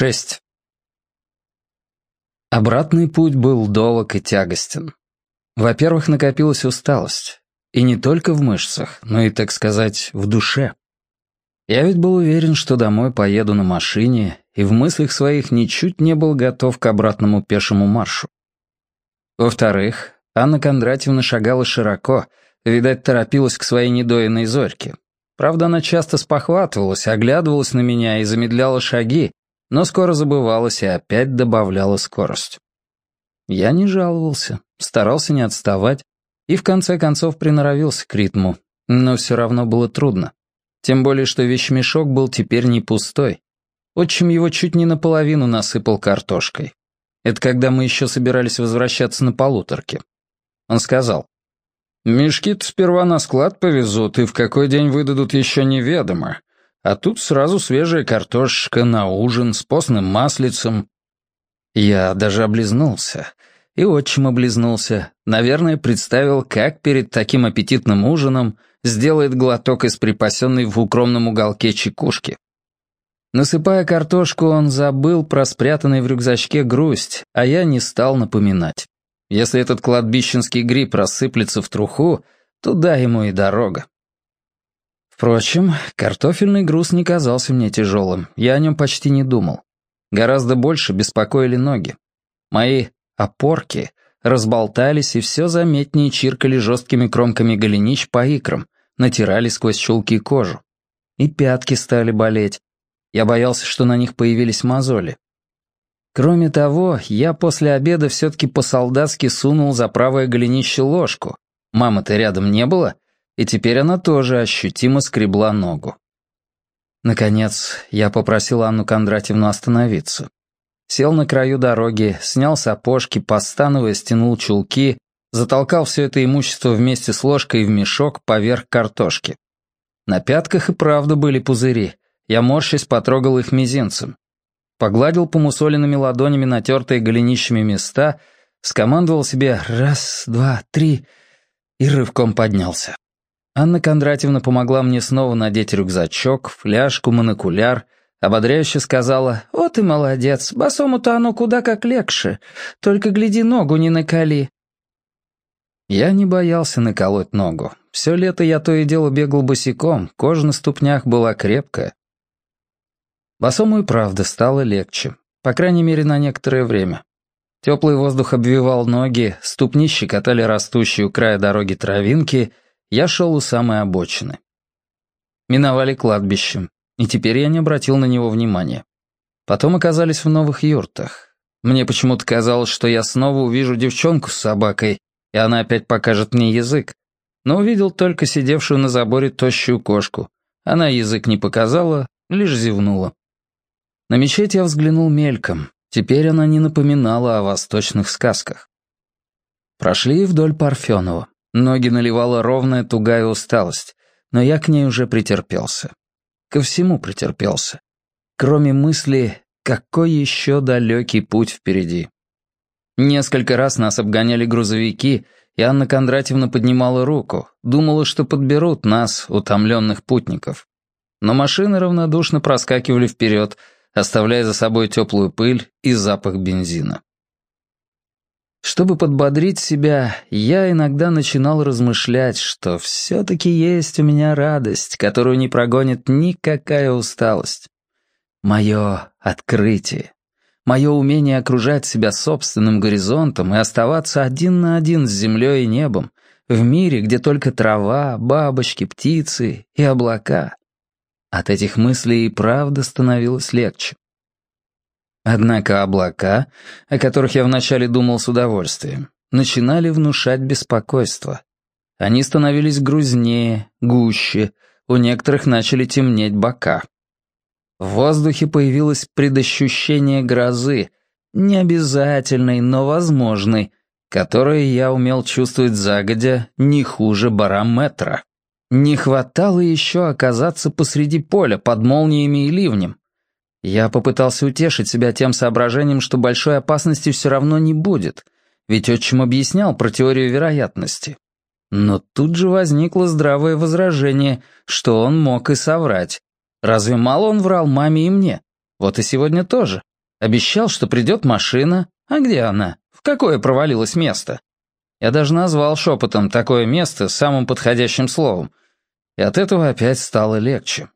6. Обратный путь был долг и тягостен. Во-первых, накопилась усталость. И не только в мышцах, но и, так сказать, в душе. Я ведь был уверен, что домой поеду на машине, и в мыслях своих ничуть не был готов к обратному пешему маршу. Во-вторых, Анна Кондратьевна шагала широко, видать, торопилась к своей недоенной зорьке. Правда, она часто спохватывалась, оглядывалась на меня и замедляла шаги, но скоро забывалась и опять добавляла скорость. Я не жаловался, старался не отставать и в конце концов приноровился к ритму, но все равно было трудно. Тем более, что вещмешок был теперь не пустой. Отчим его чуть не наполовину насыпал картошкой. Это когда мы еще собирались возвращаться на полуторке. Он сказал, «Мешки-то сперва на склад повезут, и в какой день выдадут еще неведомо. А тут сразу свежая картошечка на ужин с постным маслицем. Я даже облизнулся. И отчим облизнулся. Наверное, представил, как перед таким аппетитным ужином сделает глоток из припасенной в укромном уголке чекушки. Насыпая картошку, он забыл про спрятанный в рюкзачке грусть, а я не стал напоминать. Если этот кладбищенский гриб рассыплется в труху, туда ему и дорога. Впрочем, картофельный груз не казался мне тяжелым, я о нем почти не думал. Гораздо больше беспокоили ноги. Мои опорки разболтались и все заметнее чиркали жесткими кромками голенищ по икрам, натирали сквозь щелки кожу. И пятки стали болеть. Я боялся, что на них появились мозоли. Кроме того, я после обеда все-таки по-солдатски сунул за правое голенище ложку. Мамы-то рядом не было — и теперь она тоже ощутимо скребла ногу. Наконец, я попросил Анну Кондратьевну остановиться. Сел на краю дороги, снял сапожки, постановая стянул чулки, затолкал все это имущество вместе с ложкой в мешок поверх картошки. На пятках и правда были пузыри. Я морщись потрогал их мизинцем. Погладил помусоленными ладонями натертые голенищами места, скомандовал себе «раз, два, три» и рывком поднялся. Анна Кондратьевна помогла мне снова надеть рюкзачок, фляжку, монокуляр, ободряюще сказала, «Вот и молодец, босому-то оно куда как легче, только гляди, ногу не наколи». Я не боялся наколоть ногу. Все лето я то и дело бегал босиком, кожа на ступнях была крепкая. Босому и правда стало легче, по крайней мере, на некоторое время. Теплый воздух обвивал ноги, ступни щекотали растущие у края дороги травинки — я шел у самой обочины. Миновали кладбище, и теперь я не обратил на него внимания. Потом оказались в новых юртах. Мне почему-то казалось, что я снова увижу девчонку с собакой, и она опять покажет мне язык. Но увидел только сидевшую на заборе тощую кошку. Она язык не показала, лишь зевнула. На мечеть я взглянул мельком. Теперь она не напоминала о восточных сказках. Прошли вдоль Парфенова. Ноги наливала ровная тугая усталость, но я к ней уже претерпелся. Ко всему претерпелся. Кроме мысли, какой еще далекий путь впереди. Несколько раз нас обгоняли грузовики, и Анна Кондратьевна поднимала руку, думала, что подберут нас, утомленных путников. Но машины равнодушно проскакивали вперед, оставляя за собой теплую пыль и запах бензина. Чтобы подбодрить себя, я иногда начинал размышлять, что все-таки есть у меня радость, которую не прогонит никакая усталость. Мое открытие, мое умение окружать себя собственным горизонтом и оставаться один на один с землей и небом, в мире, где только трава, бабочки, птицы и облака. От этих мыслей и правда становилось легче. Однако облака, о которых я вначале думал с удовольствием, начинали внушать беспокойство. Они становились грузнее, гуще, у некоторых начали темнеть бока. В воздухе появилось предощущение грозы, необязательной, но возможной, которое я умел чувствовать загодя не хуже барометра. Не хватало еще оказаться посреди поля под молниями и ливнем, я попытался утешить себя тем соображением, что большой опасности все равно не будет, ведь отчим объяснял про теорию вероятности. Но тут же возникло здравое возражение, что он мог и соврать. Разве мало он врал маме и мне? Вот и сегодня тоже. Обещал, что придет машина. А где она? В какое провалилось место? Я даже назвал шепотом такое место самым подходящим словом. И от этого опять стало легче.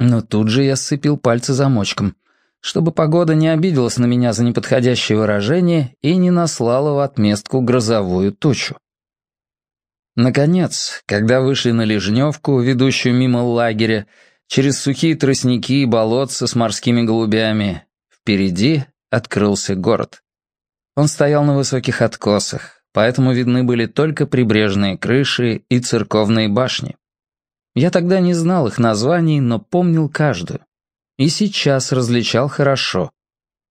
Но тут же я сцепил пальцы замочком, чтобы погода не обиделась на меня за неподходящее выражение и не наслала в отместку грозовую тучу. Наконец, когда вышли на Лежневку, ведущую мимо лагеря, через сухие тростники и болотца с морскими голубями, впереди открылся город. Он стоял на высоких откосах, поэтому видны были только прибрежные крыши и церковные башни. Я тогда не знал их названий, но помнил каждую. И сейчас различал хорошо.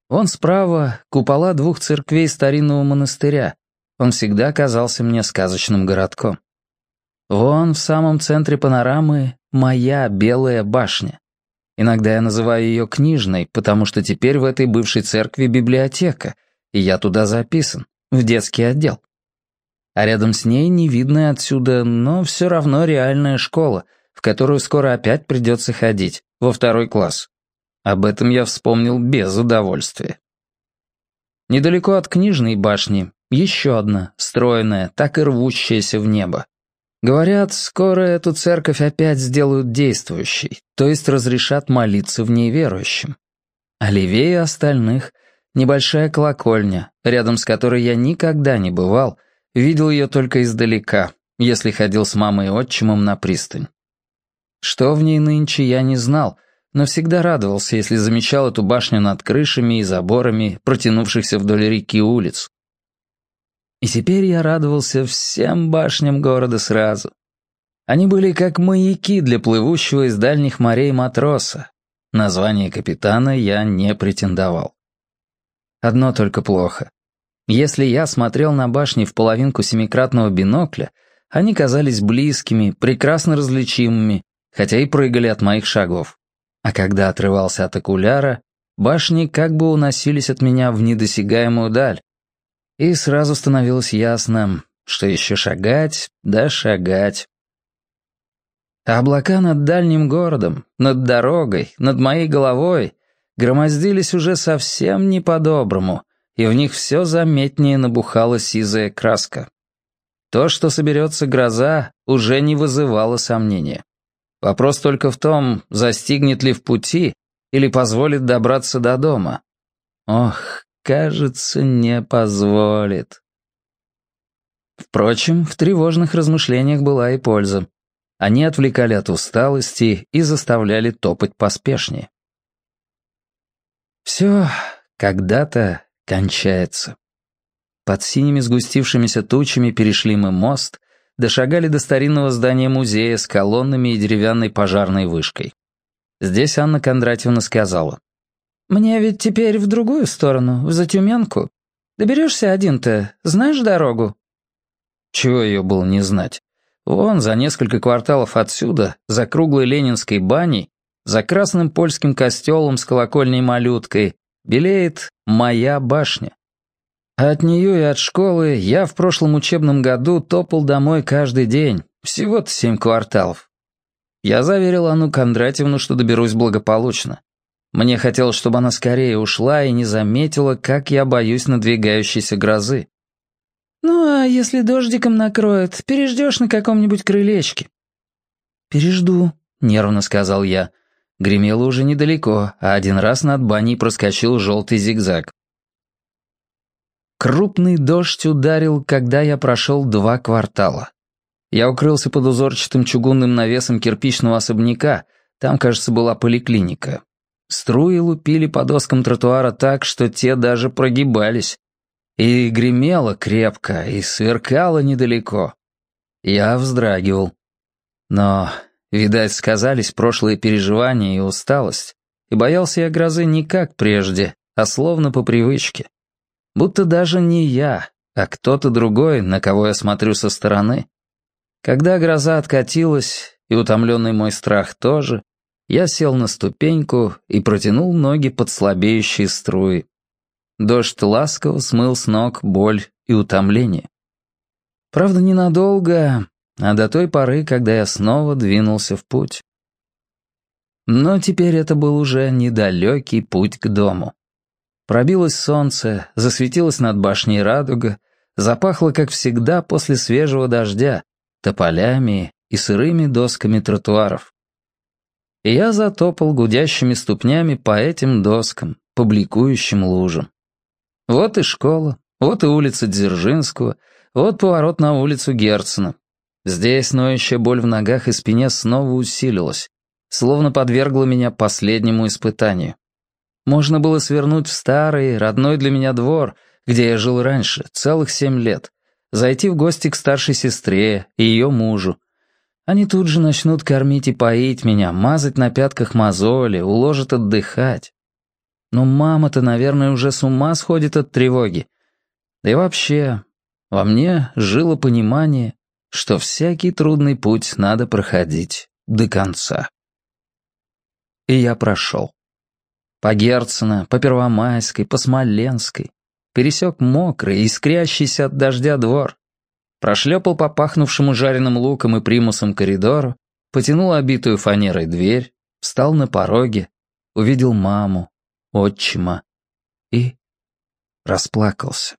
Вон справа купола двух церквей старинного монастыря. Он всегда казался мне сказочным городком. Вон в самом центре панорамы моя белая башня. Иногда я называю ее книжной, потому что теперь в этой бывшей церкви библиотека, и я туда записан, в детский отдел а рядом с ней невидная отсюда, но все равно реальная школа, в которую скоро опять придется ходить, во второй класс. Об этом я вспомнил без удовольствия. Недалеко от книжной башни еще одна, стройная, так и рвущаяся в небо. Говорят, скоро эту церковь опять сделают действующей, то есть разрешат молиться в ней верующим. А левее остальных — небольшая колокольня, рядом с которой я никогда не бывал — Видел ее только издалека, если ходил с мамой и отчимом на пристань. Что в ней нынче, я не знал, но всегда радовался, если замечал эту башню над крышами и заборами, протянувшихся вдоль реки улиц. И теперь я радовался всем башням города сразу. Они были как маяки для плывущего из дальних морей матроса. Название капитана я не претендовал. Одно только плохо. Если я смотрел на башни в половинку семикратного бинокля, они казались близкими, прекрасно различимыми, хотя и прыгали от моих шагов. А когда отрывался от окуляра, башни как бы уносились от меня в недосягаемую даль. И сразу становилось ясно, что еще шагать, да шагать. А облака над дальним городом, над дорогой, над моей головой громоздились уже совсем не по-доброму, и в них все заметнее набухала сизая краска. То, что соберется гроза, уже не вызывало сомнения. Вопрос только в том, застигнет ли в пути или позволит добраться до дома. Ох, кажется, не позволит. Впрочем, в тревожных размышлениях была и польза. Они отвлекали от усталости и заставляли топать поспешнее. Все когда-то кончается. Под синими сгустившимися тучами перешли мы мост, дошагали до старинного здания музея с колоннами и деревянной пожарной вышкой. Здесь Анна Кондратьевна сказала. «Мне ведь теперь в другую сторону, в Затюменку. Доберешься один-то, знаешь дорогу?» Чего ее было не знать? Вон, за несколько кварталов отсюда, за круглой ленинской баней, за красным польским костелом с колокольней-малюткой, белеет моя башня. От нее и от школы я в прошлом учебном году топал домой каждый день, всего-то семь кварталов. Я заверил Анну Кондратьевну, что доберусь благополучно. Мне хотелось, чтобы она скорее ушла и не заметила, как я боюсь надвигающейся грозы. «Ну, а если дождиком накроет, переждешь на каком-нибудь крылечке?» «Пережду», — нервно сказал я. Гремело уже недалеко, а один раз над баней проскочил желтый зигзаг. Крупный дождь ударил, когда я прошел два квартала. Я укрылся под узорчатым чугунным навесом кирпичного особняка, там, кажется, была поликлиника. Струи лупили по доскам тротуара так, что те даже прогибались. И гремело крепко, и сверкало недалеко. Я вздрагивал. Но Видать, сказались прошлые переживания и усталость, и боялся я грозы не как прежде, а словно по привычке. Будто даже не я, а кто-то другой, на кого я смотрю со стороны. Когда гроза откатилась, и утомленный мой страх тоже, я сел на ступеньку и протянул ноги под слабеющие струи. Дождь ласково смыл с ног боль и утомление. Правда, ненадолго, а до той поры, когда я снова двинулся в путь. Но теперь это был уже недалекий путь к дому. Пробилось солнце, засветилось над башней радуга, запахло, как всегда, после свежего дождя, тополями и сырыми досками тротуаров. И я затопал гудящими ступнями по этим доскам, по бликующим лужам. Вот и школа, вот и улица Дзержинского, вот поворот на улицу Герцена. Здесь ноющая боль в ногах и спине снова усилилась, словно подвергла меня последнему испытанию. Можно было свернуть в старый, родной для меня двор, где я жил раньше, целых семь лет, зайти в гости к старшей сестре и ее мужу. Они тут же начнут кормить и поить меня, мазать на пятках мозоли, уложат отдыхать. Но мама-то, наверное, уже с ума сходит от тревоги. Да и вообще, во мне жило понимание, что всякий трудный путь надо проходить до конца. И я прошел. По Герцена, по Первомайской, по Смоленской. Пересек мокрый, искрящийся от дождя двор. Прошлепал по пахнувшему жареным луком и примусом коридору, потянул обитую фанерой дверь, встал на пороге, увидел маму, отчима и расплакался.